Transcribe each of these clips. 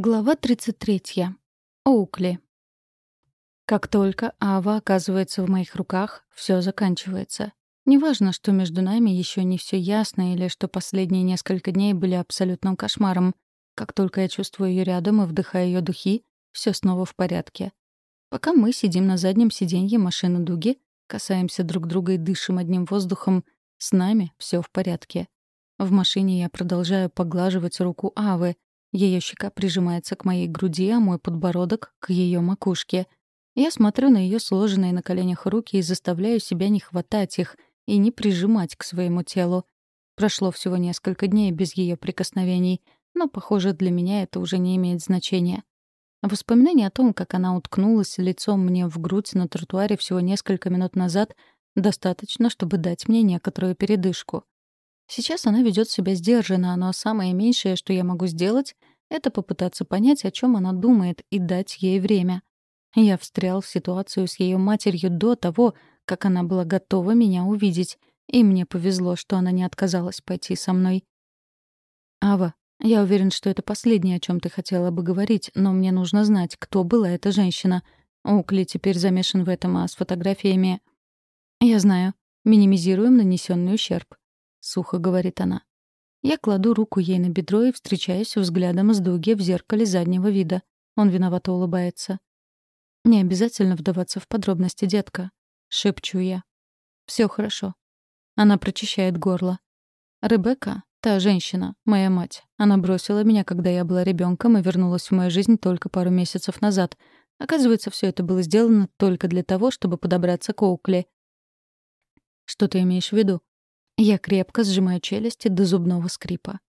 Глава 33. Оукли. Как только Ава оказывается в моих руках, все заканчивается. Неважно, что между нами еще не все ясно или что последние несколько дней были абсолютным кошмаром. Как только я чувствую ее рядом и вдыхаю ее духи, все снова в порядке. Пока мы сидим на заднем сиденье машины Дуги, касаемся друг друга и дышим одним воздухом, с нами все в порядке. В машине я продолжаю поглаживать руку Авы — ее щека прижимается к моей груди, а мой подбородок — к ее макушке. Я смотрю на ее сложенные на коленях руки и заставляю себя не хватать их и не прижимать к своему телу. Прошло всего несколько дней без ее прикосновений, но, похоже, для меня это уже не имеет значения. Воспоминание о том, как она уткнулась лицом мне в грудь на тротуаре всего несколько минут назад, достаточно, чтобы дать мне некоторую передышку. Сейчас она ведет себя сдержанно, но самое меньшее, что я могу сделать, это попытаться понять, о чем она думает, и дать ей время. Я встрял в ситуацию с ее матерью до того, как она была готова меня увидеть, и мне повезло, что она не отказалась пойти со мной. «Ава, я уверен, что это последнее, о чем ты хотела бы говорить, но мне нужно знать, кто была эта женщина. Укли теперь замешан в этом, а с фотографиями...» «Я знаю. Минимизируем нанесенный ущерб. — сухо говорит она. Я кладу руку ей на бедро и встречаюсь взглядом с Дуги в зеркале заднего вида. Он виновато улыбается. «Не обязательно вдаваться в подробности, детка», — шепчу я. Все хорошо». Она прочищает горло. «Ребекка, та женщина, моя мать. Она бросила меня, когда я была ребенком, и вернулась в мою жизнь только пару месяцев назад. Оказывается, все это было сделано только для того, чтобы подобраться к Оукли». «Что ты имеешь в виду?» Я крепко сжимаю челюсти до зубного скрипа.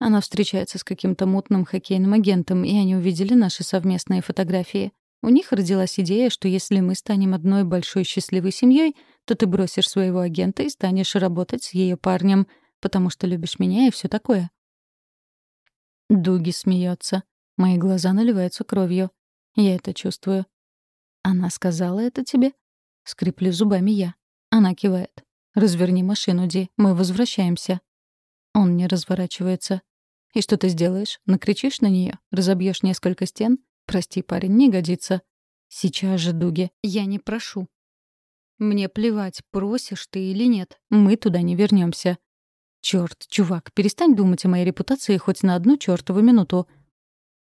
Она встречается с каким-то мутным хоккейным агентом, и они увидели наши совместные фотографии. У них родилась идея, что если мы станем одной большой счастливой семьей, то ты бросишь своего агента и станешь работать с ее парнем, потому что любишь меня и все такое. Дуги смеется. Мои глаза наливаются кровью. Я это чувствую. Она сказала это тебе? Скриплю зубами я. Она кивает. «Разверни машину, Ди, мы возвращаемся». Он не разворачивается. «И что ты сделаешь? Накричишь на нее? Разобьешь несколько стен? Прости, парень, не годится». «Сейчас же, Дуги, я не прошу». «Мне плевать, просишь ты или нет. Мы туда не вернемся. Черт, чувак, перестань думать о моей репутации хоть на одну чертову минуту».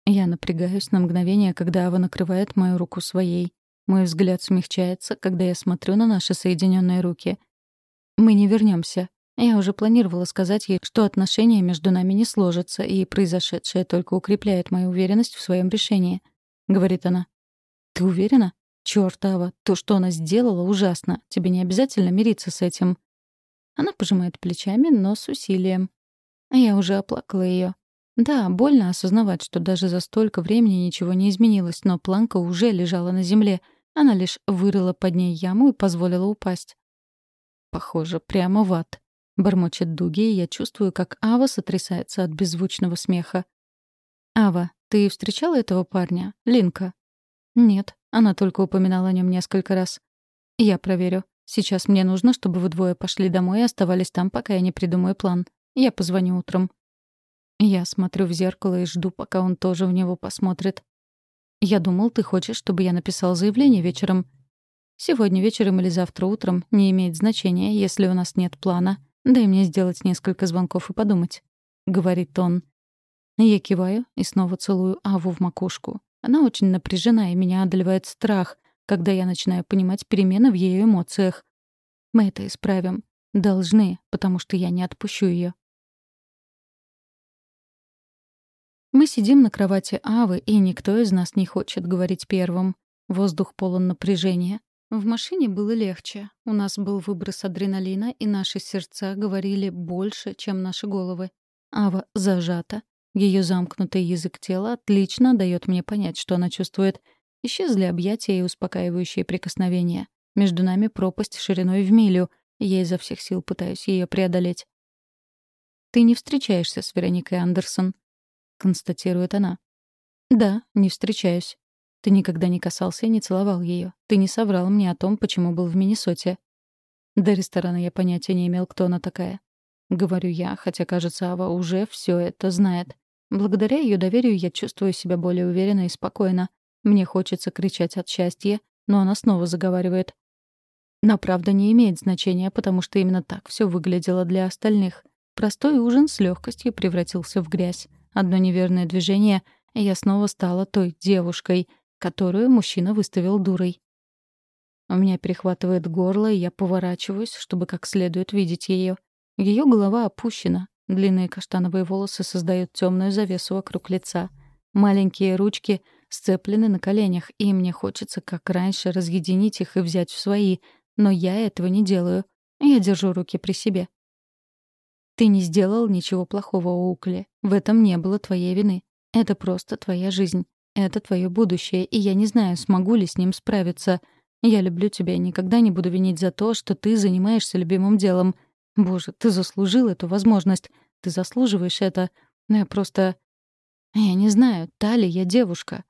Я напрягаюсь на мгновение, когда Ава накрывает мою руку своей. Мой взгляд смягчается, когда я смотрю на наши соединенные руки — мы не вернемся. Я уже планировала сказать ей, что отношения между нами не сложатся, и произошедшее только укрепляет мою уверенность в своем решении. Говорит она. Ты уверена? Чёртова, то, что она сделала, ужасно. Тебе не обязательно мириться с этим. Она пожимает плечами, но с усилием. Я уже оплакала ее. Да, больно осознавать, что даже за столько времени ничего не изменилось, но планка уже лежала на земле. Она лишь вырыла под ней яму и позволила упасть. Похоже, прямо в ад. Бормочет Дуги, и я чувствую, как Ава сотрясается от беззвучного смеха. «Ава, ты встречала этого парня? Линка?» «Нет, она только упоминала о нем несколько раз. Я проверю. Сейчас мне нужно, чтобы вы двое пошли домой и оставались там, пока я не придумаю план. Я позвоню утром». Я смотрю в зеркало и жду, пока он тоже в него посмотрит. «Я думал, ты хочешь, чтобы я написал заявление вечером. Сегодня вечером или завтра утром не имеет значения, если у нас нет плана. Дай мне сделать несколько звонков и подумать», — говорит он. Я киваю и снова целую Аву в макушку. Она очень напряжена, и меня одолевает страх, когда я начинаю понимать перемены в ее эмоциях. Мы это исправим. Должны, потому что я не отпущу ее. Мы сидим на кровати Авы, и никто из нас не хочет говорить первым. Воздух полон напряжения. В машине было легче. У нас был выброс адреналина, и наши сердца говорили больше, чем наши головы. Ава зажата. Ее замкнутый язык тела отлично дает мне понять, что она чувствует. Исчезли объятия и успокаивающие прикосновения. Между нами пропасть шириной в милю. Я изо всех сил пытаюсь ее преодолеть. «Ты не встречаешься с Вероникой Андерсон», — констатирует она. «Да, не встречаюсь. Ты никогда не касался и не целовал ее. Ты не соврал мне о том, почему был в Миннесоте. До ресторана я понятия не имел, кто она такая. Говорю я, хотя, кажется, Ава уже все это знает. Благодаря ее доверию я чувствую себя более уверенно и спокойно. Мне хочется кричать от счастья, но она снова заговаривает. Но правда не имеет значения, потому что именно так все выглядело для остальных. Простой ужин с легкостью превратился в грязь. Одно неверное движение, и я снова стала той девушкой, которую мужчина выставил дурой. У меня перехватывает горло, и я поворачиваюсь, чтобы как следует видеть ее. Ее голова опущена, длинные каштановые волосы создают темную завесу вокруг лица. Маленькие ручки сцеплены на коленях, и мне хочется, как раньше, разъединить их и взять в свои, но я этого не делаю. Я держу руки при себе. Ты не сделал ничего плохого, Оукли. В этом не было твоей вины. Это просто твоя жизнь. Это твое будущее, и я не знаю, смогу ли с ним справиться — я люблю тебя и никогда не буду винить за то, что ты занимаешься любимым делом. Боже, ты заслужил эту возможность. Ты заслуживаешь это. Но я просто... Я не знаю, та ли я девушка.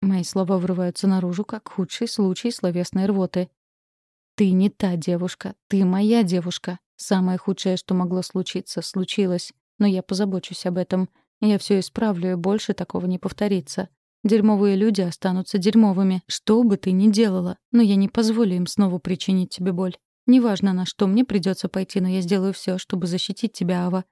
Мои слова врываются наружу, как худший случай словесной рвоты. Ты не та девушка, ты моя девушка. Самое худшее, что могло случиться, случилось. Но я позабочусь об этом. Я все исправлю, и больше такого не повторится. Дерьмовые люди останутся дерьмовыми, что бы ты ни делала, но я не позволю им снова причинить тебе боль. Неважно, на что мне придется пойти, но я сделаю все, чтобы защитить тебя, Ава.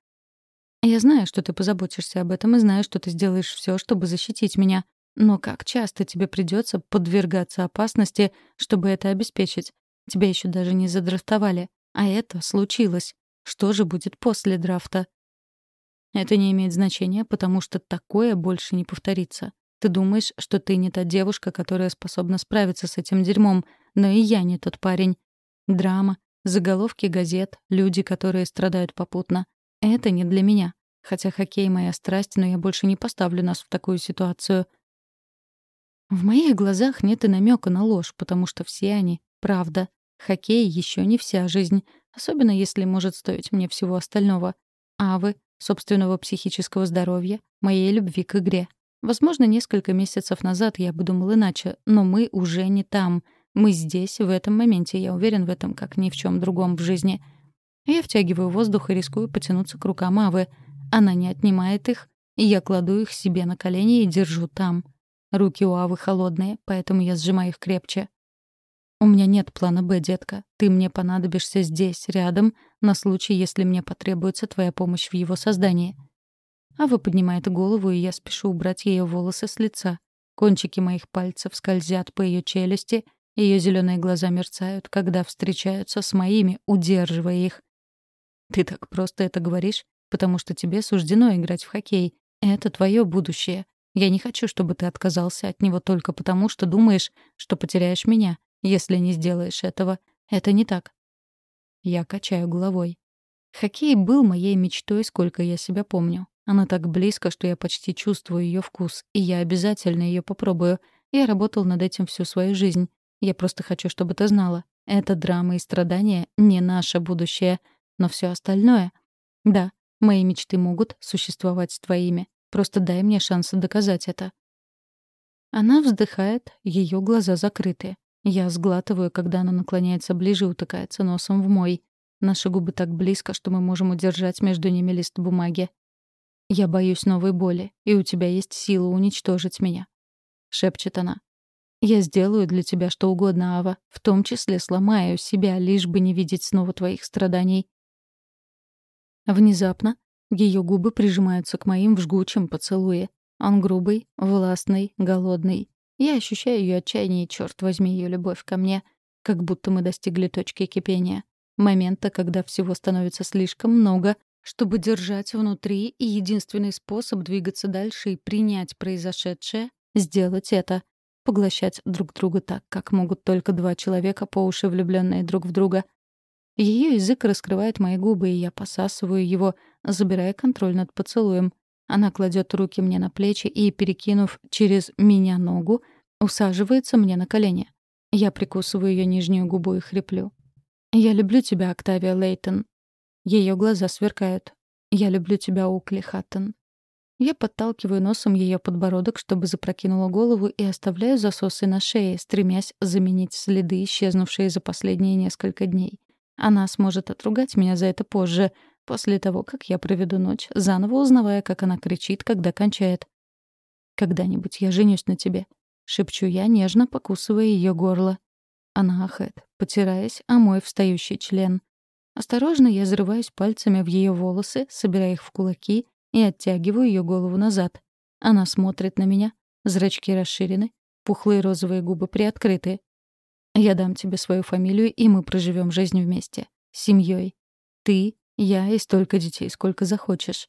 Я знаю, что ты позаботишься об этом, и знаю, что ты сделаешь все, чтобы защитить меня. Но как часто тебе придется подвергаться опасности, чтобы это обеспечить? Тебя еще даже не задрафтовали. А это случилось. Что же будет после драфта? Это не имеет значения, потому что такое больше не повторится. Ты думаешь, что ты не та девушка, которая способна справиться с этим дерьмом, но и я не тот парень. Драма, заголовки газет, люди, которые страдают попутно. Это не для меня. Хотя хоккей — моя страсть, но я больше не поставлю нас в такую ситуацию. В моих глазах нет и намека на ложь, потому что все они — правда. Хоккей еще не вся жизнь, особенно если может стоить мне всего остального. А вы, собственного психического здоровья, моей любви к игре. Возможно, несколько месяцев назад я бы думал иначе, но мы уже не там. Мы здесь, в этом моменте, я уверен в этом, как ни в чем другом в жизни. Я втягиваю воздух и рискую потянуться к рукам Авы. Она не отнимает их, и я кладу их себе на колени и держу там. Руки у Авы холодные, поэтому я сжимаю их крепче. «У меня нет плана «Б», детка. Ты мне понадобишься здесь, рядом, на случай, если мне потребуется твоя помощь в его создании. Ава поднимает голову, и я спешу убрать ее волосы с лица. Кончики моих пальцев скользят по ее челюсти, ее зеленые глаза мерцают, когда встречаются с моими, удерживая их. «Ты так просто это говоришь, потому что тебе суждено играть в хоккей. Это твое будущее. Я не хочу, чтобы ты отказался от него только потому, что думаешь, что потеряешь меня, если не сделаешь этого. Это не так». Я качаю головой. Хоккей был моей мечтой, сколько я себя помню. Она так близко, что я почти чувствую ее вкус, и я обязательно ее попробую. Я работал над этим всю свою жизнь. Я просто хочу, чтобы ты знала. Это драма и страдания не наше будущее, но все остальное. Да, мои мечты могут существовать с твоими. Просто дай мне шанс доказать это. Она вздыхает, ее глаза закрыты. Я сглатываю, когда она наклоняется ближе и утыкается носом в мой. Наши губы так близко, что мы можем удержать между ними лист бумаги. «Я боюсь новой боли, и у тебя есть сила уничтожить меня», — шепчет она. «Я сделаю для тебя что угодно, Ава, в том числе сломаю себя, лишь бы не видеть снова твоих страданий». Внезапно ее губы прижимаются к моим в жгучем поцелуе. Он грубый, властный, голодный. Я ощущаю ее отчаяние и, черт возьми, ее любовь ко мне, как будто мы достигли точки кипения. Момента, когда всего становится слишком много, чтобы держать внутри, и единственный способ двигаться дальше и принять произошедшее — сделать это. Поглощать друг друга так, как могут только два человека, по уши влюбленные друг в друга. Ее язык раскрывает мои губы, и я посасываю его, забирая контроль над поцелуем. Она кладет руки мне на плечи и, перекинув через меня ногу, усаживается мне на колени. Я прикусываю ее нижнюю губу и хриплю. «Я люблю тебя, Октавия Лейтон. Ее глаза сверкают. «Я люблю тебя, Укли Хаттон». Я подталкиваю носом ее подбородок, чтобы запрокинула голову, и оставляю засосы на шее, стремясь заменить следы, исчезнувшие за последние несколько дней. Она сможет отругать меня за это позже, после того, как я проведу ночь, заново узнавая, как она кричит, когда кончает. «Когда-нибудь я женюсь на тебе», — шепчу я, нежно покусывая ее горло. Она ахает, потираясь о мой встающий член. Осторожно я зарываюсь пальцами в ее волосы, собирая их в кулаки и оттягиваю ее голову назад. Она смотрит на меня, зрачки расширены, пухлые розовые губы приоткрыты. «Я дам тебе свою фамилию, и мы проживем жизнь вместе. Семьей. Ты, я и столько детей, сколько захочешь».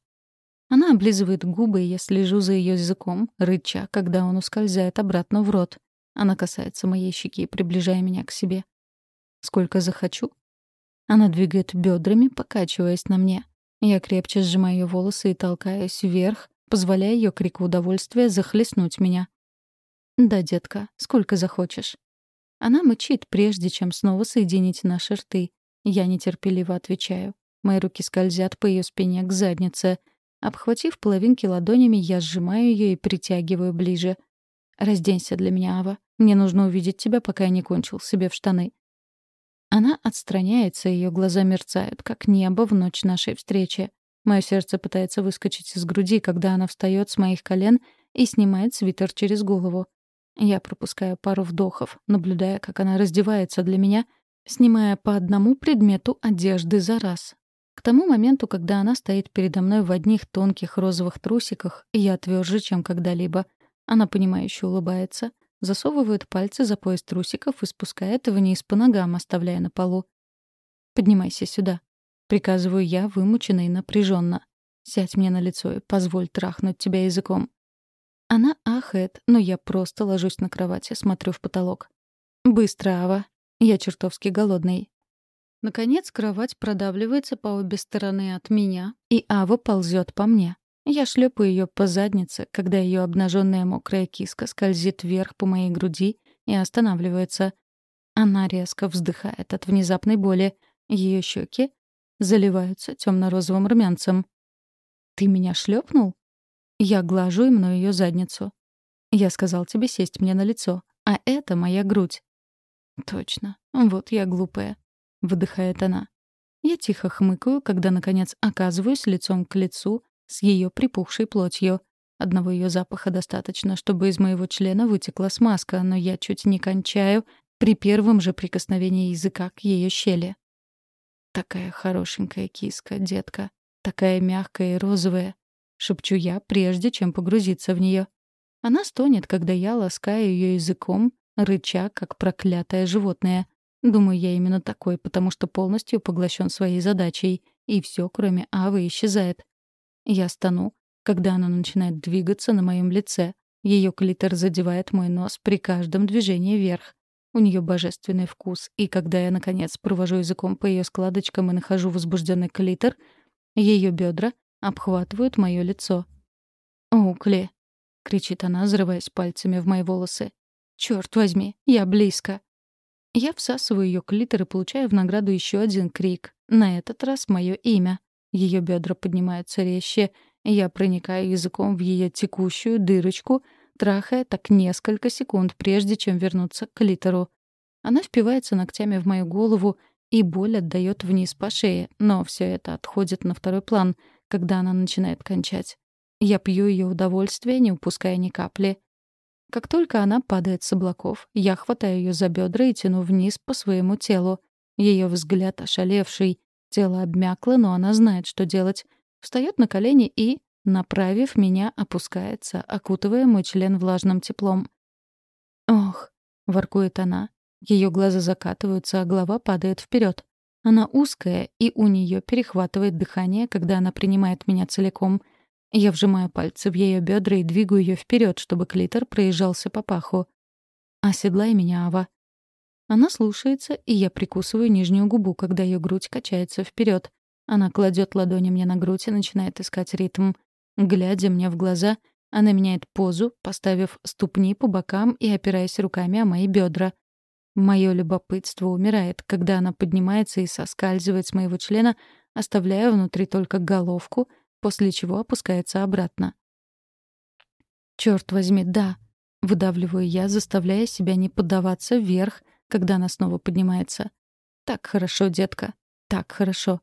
Она облизывает губы, и я слежу за ее языком, рыча, когда он ускользает обратно в рот. Она касается моей щеки, приближая меня к себе. «Сколько захочу?» Она двигает бедрами, покачиваясь на мне. Я крепче сжимаю ее волосы и толкаюсь вверх, позволяя ее крику удовольствия захлестнуть меня. «Да, детка, сколько захочешь». Она мычит, прежде чем снова соединить наши рты. Я нетерпеливо отвечаю. Мои руки скользят по ее спине к заднице. Обхватив половинки ладонями, я сжимаю ее и притягиваю ближе. «Разденься для меня, Ава. Мне нужно увидеть тебя, пока я не кончил себе в штаны». Она отстраняется, ее глаза мерцают, как небо в ночь нашей встречи. Мое сердце пытается выскочить из груди, когда она встает с моих колен и снимает свитер через голову. Я пропускаю пару вдохов, наблюдая, как она раздевается для меня, снимая по одному предмету одежды за раз. К тому моменту, когда она стоит передо мной в одних тонких розовых трусиках, я тверже, чем когда-либо. Она понимающе улыбается — засовывает пальцы за пояс трусиков и спускает вниз по ногам, оставляя на полу. «Поднимайся сюда», — приказываю я, вымученно и напряженно. «Сядь мне на лицо и позволь трахнуть тебя языком». Она ахает, но я просто ложусь на кровати, смотрю в потолок. «Быстро, Ава. Я чертовски голодный». Наконец кровать продавливается по обе стороны от меня, и Ава ползет по мне. Я шлепаю ее по заднице, когда ее обнаженная мокрая киска скользит вверх по моей груди и останавливается. Она резко вздыхает от внезапной боли. Ее щеки заливаются темно-розовым румянцем. «Ты меня шлепнул?» Я глажу и мну ее задницу. «Я сказал тебе сесть мне на лицо, а это моя грудь». «Точно. Вот я глупая», — выдыхает она. Я тихо хмыкаю, когда, наконец, оказываюсь лицом к лицу с ее припухшей плотью. Одного ее запаха достаточно, чтобы из моего члена вытекла смазка, но я чуть не кончаю при первом же прикосновении языка к ее щели. «Такая хорошенькая киска, детка. Такая мягкая и розовая», — шепчу я, прежде чем погрузиться в нее. Она стонет, когда я ласкаю ее языком, рыча, как проклятое животное. Думаю, я именно такой, потому что полностью поглощен своей задачей, и все, кроме Авы, исчезает. Я стану, когда она начинает двигаться на моем лице. Ее клитор задевает мой нос при каждом движении вверх. У нее божественный вкус, и когда я, наконец, провожу языком по ее складочкам и нахожу возбужденный клитор, ее бедра обхватывают мое лицо. «Укли!» — кричит она, взрываясь пальцами в мои волосы. «Черт возьми, я близко!» Я всасываю ее клитор и получаю в награду еще один крик. На этот раз мое имя. Ее бедра поднимаются резче, я проникаю языком в ее текущую дырочку, трахая так несколько секунд, прежде чем вернуться к литеру. Она впивается ногтями в мою голову, и боль отдает вниз по шее, но все это отходит на второй план, когда она начинает кончать. Я пью ее удовольствие, не упуская ни капли. Как только она падает с облаков, я хватаю ее за бедра и тяну вниз по своему телу. Ее взгляд ошалевший, Тело обмякло, но она знает, что делать. Встает на колени и, направив меня, опускается, окутывая мой член влажным теплом. «Ох», — воркует она. Ее глаза закатываются, а голова падает вперед. Она узкая, и у нее перехватывает дыхание, когда она принимает меня целиком. Я вжимаю пальцы в ее бедра и двигаю ее вперед, чтобы клитор проезжался по паху. «Оседлай меня, Ава», она слушается, и я прикусываю нижнюю губу, когда ее грудь качается вперед. Она кладет ладони мне на грудь и начинает искать ритм. Глядя мне в глаза, она меняет позу, поставив ступни по бокам и опираясь руками о мои бедра. Мое любопытство умирает, когда она поднимается и соскальзывает с моего члена, оставляя внутри только головку, после чего опускается обратно. Черт возьми, да. Выдавливаю я, заставляя себя не поддаваться вверх, когда она снова поднимается. «Так хорошо, детка, так хорошо».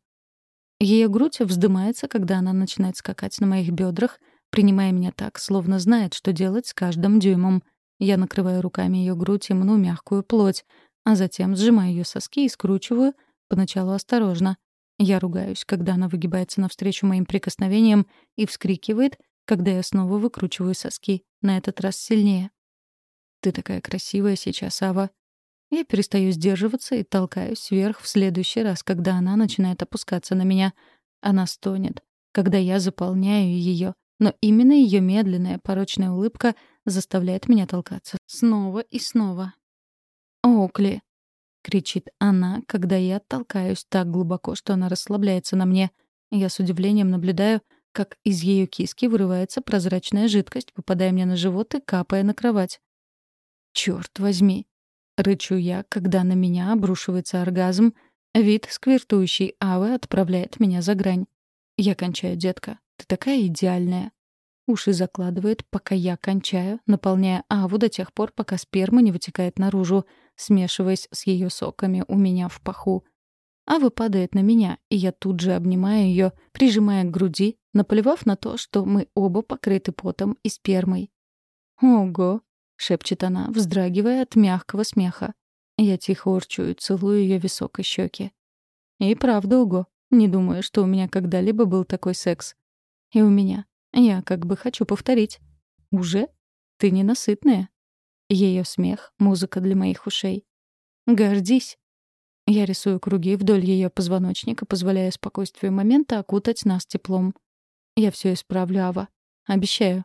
Ее грудь вздымается, когда она начинает скакать на моих бедрах, принимая меня так, словно знает, что делать с каждым дюймом. Я накрываю руками ее грудь и мну мягкую плоть, а затем сжимаю ее соски и скручиваю, поначалу осторожно. Я ругаюсь, когда она выгибается навстречу моим прикосновениям и вскрикивает, когда я снова выкручиваю соски, на этот раз сильнее. «Ты такая красивая сейчас, Ава». Я перестаю сдерживаться и толкаюсь вверх в следующий раз, когда она начинает опускаться на меня. Она стонет, когда я заполняю ее, но именно ее медленная, порочная улыбка заставляет меня толкаться снова и снова. «Оукли!» — кричит она, когда я толкаюсь так глубоко, что она расслабляется на мне. Я с удивлением наблюдаю, как из ее киски вырывается прозрачная жидкость, попадая мне на живот и капая на кровать. «Чёрт возьми!» — рычу я, когда на меня обрушивается оргазм. Вид сквертующей Авы отправляет меня за грань. Я кончаю, детка. Ты такая идеальная. Уши закладывает, пока я кончаю, наполняя Аву до тех пор, пока сперма не вытекает наружу, смешиваясь с ее соками у меня в паху. Ава падает на меня, и я тут же обнимаю ее, прижимая к груди, наплевав на то, что мы оба покрыты потом и спермой. «Ого!» — шепчет она, вздрагивая от мягкого смеха. Я тихо урчу и целую ее висок и щеки. И правда, ого. Не думаю, что у меня когда-либо был такой секс. И у меня. Я как бы хочу повторить. Уже? Ты ненасытная. Ее смех — музыка для моих ушей. Гордись. Я рисую круги вдоль ее позвоночника, позволяя спокойствию момента окутать нас теплом. Я все исправлю, Ава. Обещаю.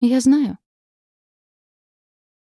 Я знаю.